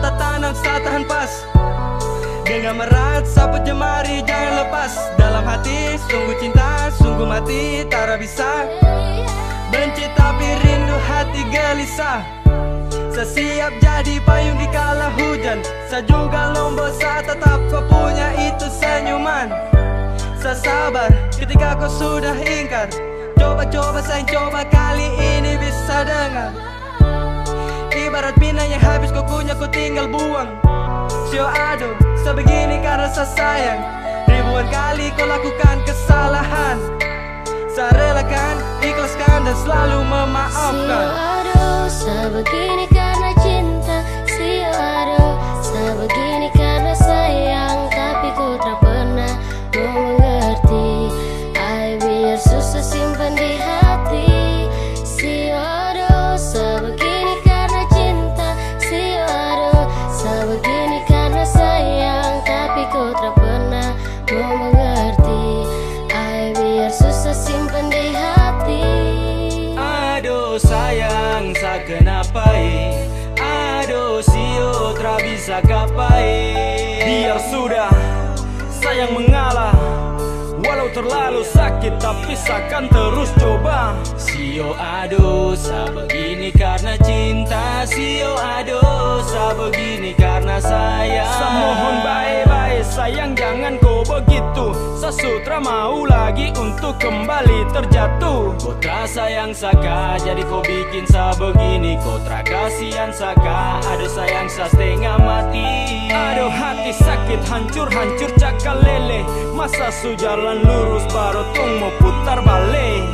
Tanam, tak tahan pas. Genggam erat, sabut jemari, jangan lepas. Dalam hati, sungguh cinta, sungguh mati Tak bisa. Benci tapi rindu hati gelisah. Saya siap jadi payung di kala hujan. Saya juga lombok saat tetap kau punya itu senyuman. Saya sabar ketika kau sudah ingkar. Coba-coba sayang coba kali ini bisa dengar. Ibarat pina yang habis kau tinggal buang. Sio aduh, sebegini karena saya sayang. Ribuan kali kau lakukan kesalahan. Saya relakan, ikhlaskan dan selalu memaafkan. Sio aduh, sebegini kenapai Aduh sio tra bisa kapai Biar sudah sayang mengalah. Walau terlalu sakit tapi seakan terus coba. Sio aduh begini karena cinta. Sio aduh begini karena sayang. Saya mohon baik-baik sayang jangan kau begitu. Sesutra mau lagi untuk kembali terjatuh. Kotra sayang saka jadi kau bikin sa begini Kotra kasihan saka aduh sayang sa setengah mati. Aduh hati sakit hancur-hancur cakal lele. Masa su jalan lurus baru tung mau putar balik.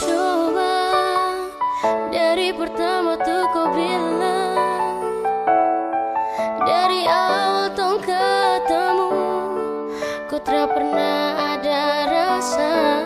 Coba dari pertama tuh kau bilang Kau tak pernah ada rasa